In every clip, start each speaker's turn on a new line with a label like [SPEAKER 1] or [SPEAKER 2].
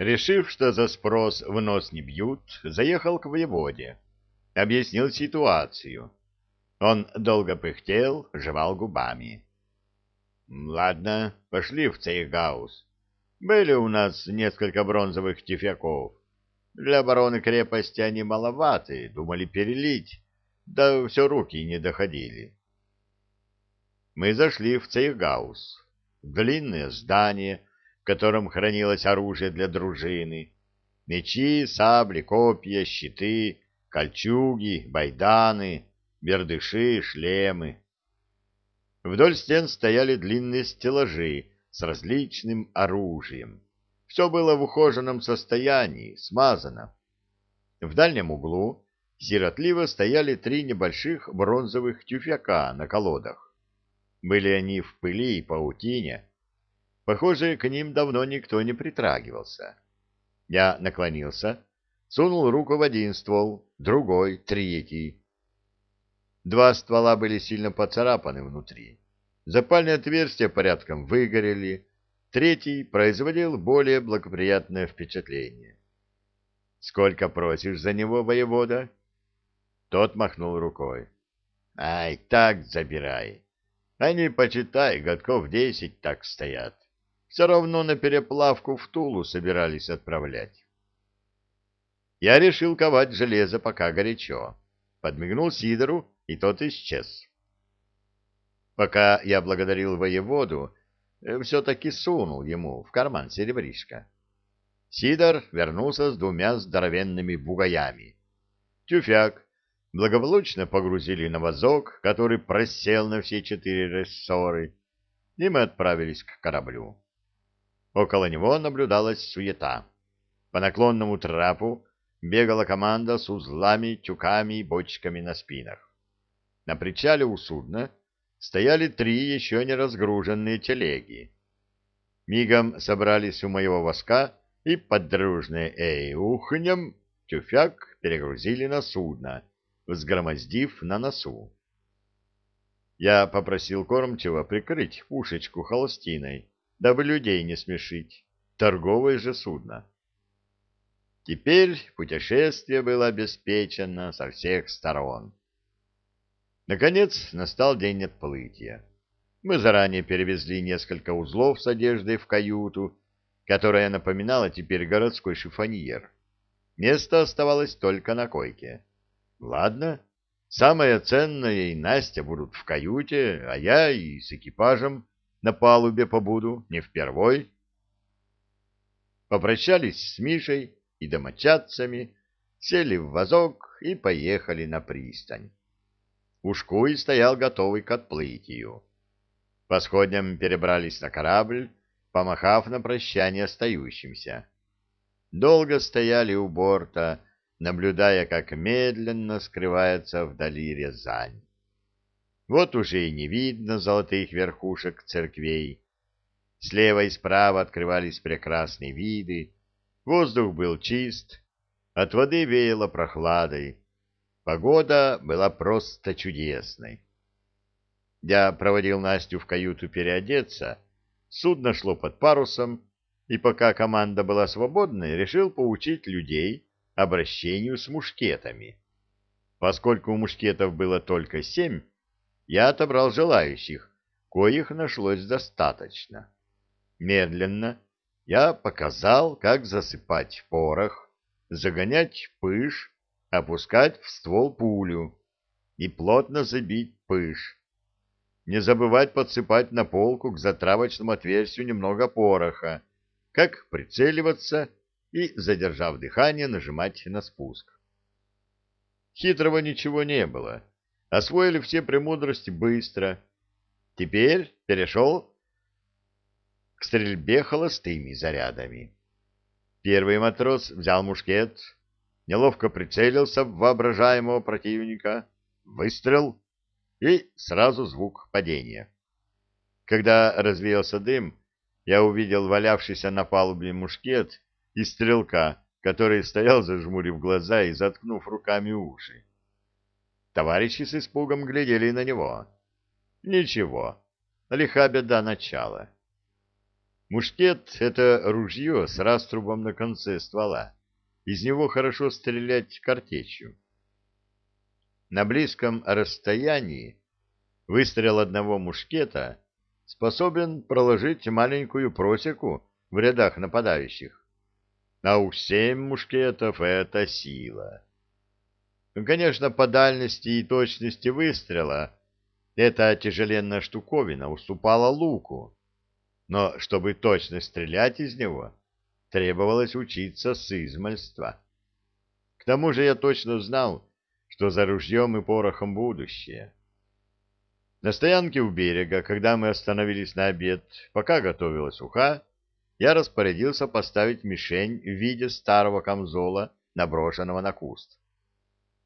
[SPEAKER 1] Решив, что за спрос в нос не бьют, заехал к воеводе. Объяснил ситуацию. Он долго пыхтел, жевал губами. — Ладно, пошли в Цейгаус. Были у нас несколько бронзовых тюфяков. Для обороны крепости они маловаты, думали перелить, да все руки не доходили. Мы зашли в Цейгаус, длинное здание, в котором хранилось оружие для дружины, мечи, сабли, копья, щиты, кольчуги, байданы, бердыши, шлемы. Вдоль стен стояли длинные стеллажи с различным оружием. Все было в ухоженном состоянии, смазано. В дальнем углу сиротливо стояли три небольших бронзовых тюфяка на колодах. Были они в пыли и паутине. Похоже, к ним давно никто не притрагивался. Я наклонился, сунул руку в один ствол, другой, третий. Два ствола были сильно поцарапаны внутри. Запальные отверстия порядком выгорели, Третий производил более благоприятное впечатление. «Сколько просишь за него, воевода?» Тот махнул рукой. «Ай, так забирай. Они, почитай, годков десять так стоят. Все равно на переплавку в Тулу собирались отправлять». Я решил ковать железо пока горячо. Подмигнул Сидору, и тот исчез. Пока я благодарил воеводу, Э, все-таки сунул ему в карман серебришко. Сидор вернулся с двумя здоровенными бугаями. Тюфяк благополучно погрузили на вазок, который просел на все четыре рессоры, и мы отправились к кораблю. Около него наблюдалась суета. По наклонному трапу бегала команда с узлами, тюками и бочками на спинах. На причале у судна стояли три еще не разгруженные телеги. Мигом собрались у моего воска и под дружное «Эй, ухнем!» тюфяк перегрузили на судно, взгромоздив на носу. Я попросил кормчего прикрыть пушечку холстиной, дабы людей не смешить. Торговое же судно. Теперь путешествие было обеспечено со всех сторон. Наконец настал день отплытия. Мы заранее перевезли несколько узлов с одеждой в каюту, которая напоминала теперь городской шифоньер. Место оставалось только на койке. Ладно, самое ценное и Настя будут в каюте, а я и с экипажем на палубе побуду, не впервой. Попрощались с Мишей и домочадцами, сели в вазок и поехали на пристань. Ушкуй стоял готовый к отплытию. По сходням перебрались на корабль, помахав на прощание остающимся. Долго стояли у борта, наблюдая, как медленно скрывается вдали Рязань. Вот уже и не видно золотых верхушек церквей. Слева и справа открывались прекрасные виды, воздух был чист, от воды веяло прохладой, Погода была просто чудесной. Я проводил Настю в каюту переодеться, судно шло под парусом, и пока команда была свободной, решил поучить людей обращению с мушкетами. Поскольку у мушкетов было только семь, я отобрал желающих, коих нашлось достаточно. Медленно я показал, как засыпать порох, загонять пыш опускать в ствол пулю и плотно забить пыш. Не забывать подсыпать на полку к затравочному отверстию немного пороха, как прицеливаться и, задержав дыхание, нажимать на спуск. Хитрого ничего не было. Освоили все премудрости быстро. Теперь перешел к стрельбе холостыми зарядами. Первый матрос взял мушкет, неловко прицелился в воображаемого противника, выстрел и сразу звук падения. Когда развеялся дым, я увидел валявшийся на палубе мушкет и стрелка, который стоял, зажмурив глаза и заткнув руками уши. Товарищи с испугом глядели на него. Ничего, лиха беда начала. Мушкет — это ружье с раструбом на конце ствола. Из него хорошо стрелять картечью. На близком расстоянии выстрел одного мушкета способен проложить маленькую просеку в рядах нападающих. А уж семь мушкетов — это сила. Конечно, по дальности и точности выстрела эта тяжеленная штуковина уступала луку, но чтобы точно стрелять из него, требовалось учиться с измальства. К тому же я точно знал, что за ружьем и порохом будущее. На стоянке у берега, когда мы остановились на обед, пока готовилась уха, я распорядился поставить мишень в виде старого камзола, наброшенного на куст.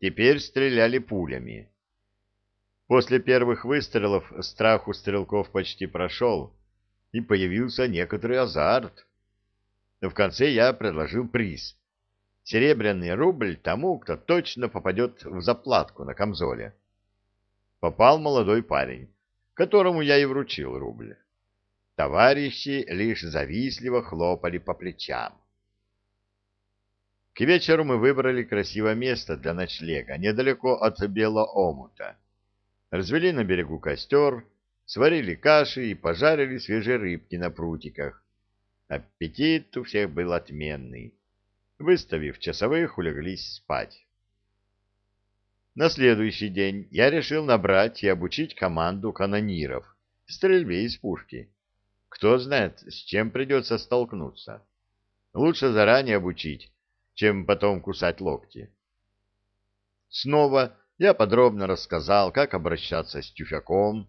[SPEAKER 1] Теперь стреляли пулями. После первых выстрелов страх у стрелков почти прошел, и появился некоторый азарт. Но в конце я предложил приз. Серебряный рубль тому, кто точно попадет в заплатку на камзоле попал молодой парень, которому я и вручил рубль. Товарищи лишь завистливо хлопали по плечам. К вечеру мы выбрали красивое место для ночлега, недалеко от Белоомута. Развели на берегу костер, сварили каши и пожарили свежие рыбки на прутиках. Аппетит у всех был отменный. Выставив часовых, улеглись спать. На следующий день я решил набрать и обучить команду канониров в стрельбе из пушки. Кто знает, с чем придется столкнуться. Лучше заранее обучить, чем потом кусать локти. Снова я подробно рассказал, как обращаться с тюфяком.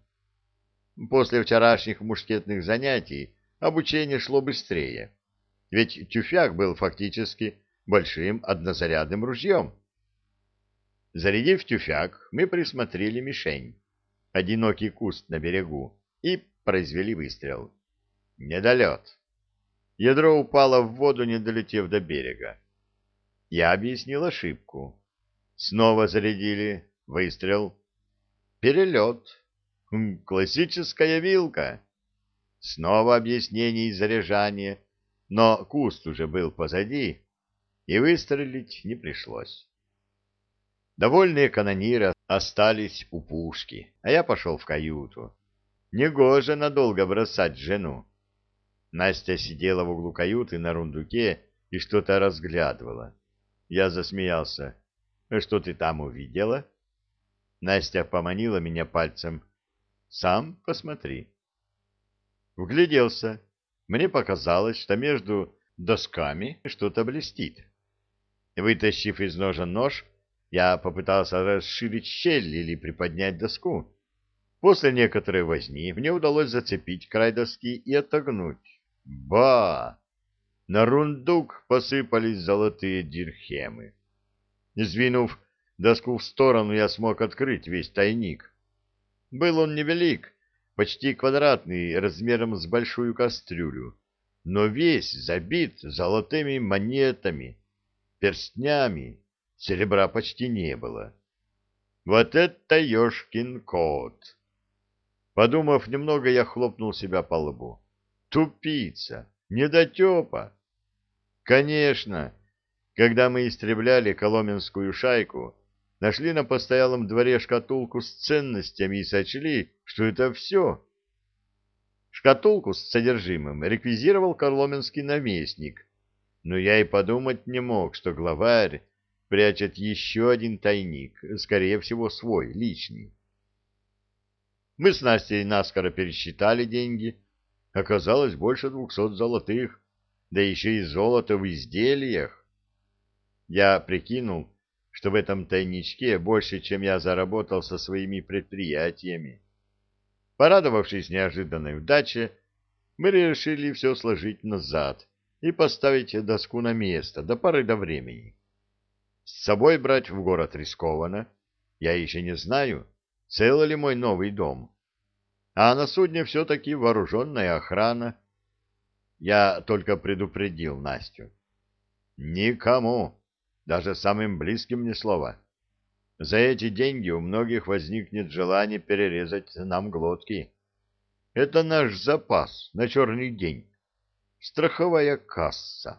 [SPEAKER 1] После вчерашних мушкетных занятий обучение шло быстрее, ведь тюфяк был фактически большим однозарядным ружьем. Зарядив тюфяк, мы присмотрели мишень, одинокий куст на берегу, и произвели выстрел. Недолет. Ядро упало в воду, не долетев до берега. Я объяснил ошибку. Снова зарядили. Выстрел. Перелет. Хм, классическая вилка. Снова объяснение и заряжание, но куст уже был позади, и выстрелить не пришлось. Довольные канониры остались у пушки, а я пошел в каюту. Негоже надолго бросать жену. Настя сидела в углу каюты на рундуке и что-то разглядывала. Я засмеялся. «Что ты там увидела?» Настя поманила меня пальцем. «Сам посмотри». Вгляделся. Мне показалось, что между досками что-то блестит. Вытащив из ножа нож, я попытался расширить щель или приподнять доску. После некоторой возни мне удалось зацепить край доски и отогнуть. Ба! На рундук посыпались золотые дирхемы. Сдвинув доску в сторону, я смог открыть весь тайник. Был он невелик, почти квадратный, размером с большую кастрюлю, но весь забит золотыми монетами, перстнями, Серебра почти не было. Вот это ешкин кот! Подумав немного, я хлопнул себя по лбу. Тупица! Недотепа! Конечно, когда мы истребляли коломенскую шайку, нашли на постоялом дворе шкатулку с ценностями и сочли, что это все. Шкатулку с содержимым реквизировал коломенский наместник, но я и подумать не мог, что главарь прячет еще один тайник, скорее всего, свой, личный. Мы с Настей наскоро пересчитали деньги. Оказалось больше двухсот золотых, да еще и золото в изделиях. Я прикинул, что в этом тайничке больше, чем я заработал со своими предприятиями. Порадовавшись неожиданной удаче, мы решили все сложить назад и поставить доску на место до поры до времени. С собой брать в город рискованно. Я еще не знаю, цел ли мой новый дом. А на судне все-таки вооруженная охрана. Я только предупредил Настю. Никому, даже самым близким ни слова. За эти деньги у многих возникнет желание перерезать нам глотки. Это наш запас на черный день. страховая касса.